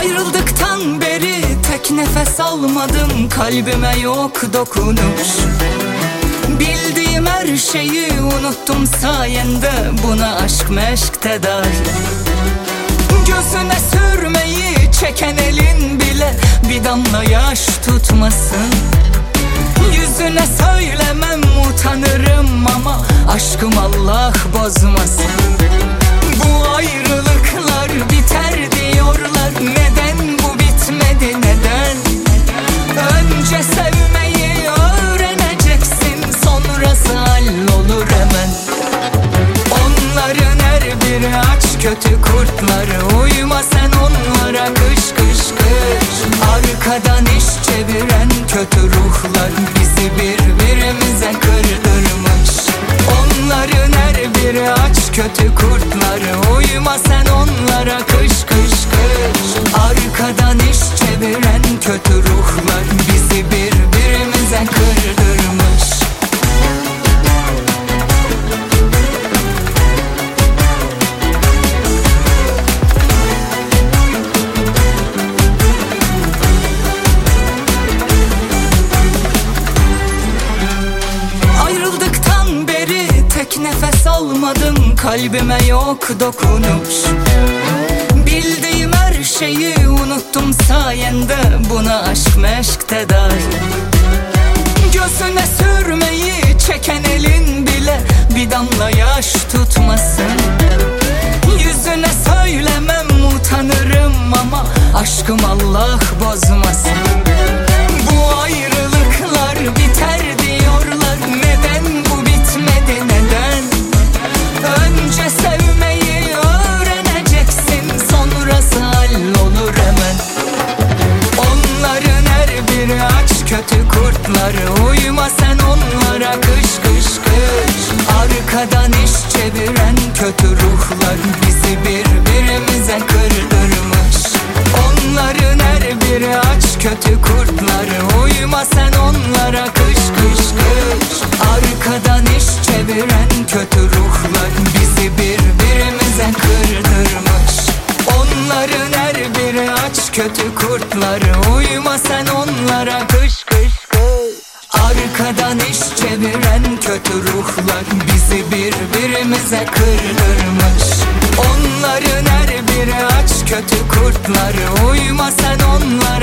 Ayrıldıktan beri tek nefes almadım Kalbime yok dokunuş. Bildiğim her şeyi unuttum sayende Buna aşk meşk tedavi Gözüne sürmeyi çeken elin bile Bir damla yaş tutmasın. Yüzüne söylemem utanırım ama Aşkım Allah bozmasın. Bu kötü kurtları Uyma sen onlara kış kış kış. Arkadan iş çeviren kötü ruhlar Bizi birbirimize kırdırmış. Onların her biri aç kötü kurtları nefes almadım Kalbime yok dokunuş. Bildiğim her şeyi unuttum sayende Buna aşk meşk tedavi. Gözüne sürmeyi çeken elin bile Bir damla yaş tutmasın. Yüzüne söylemem utanırım ama Aşkım Allah bozmasın kötü kurtları Uyma sen onlara kış kış kış. Arkadan iş çeviren kötü ruhlar Bizi birbirimize kırdırmış. Onların her biri aç kötü kurtları Uyma sen onlara kış kış kış. Arkadan iş çeviren kötü ruhlar Bizi birbirimize kırdırmış. Onların her biri aç kötü kurtları Uyma sen onlara kış Arkadan iş çeviren kötü ruhlar Bizi birbirimize kırdırmış. Onların her biri aç kötü kurtları Uyma sen onlara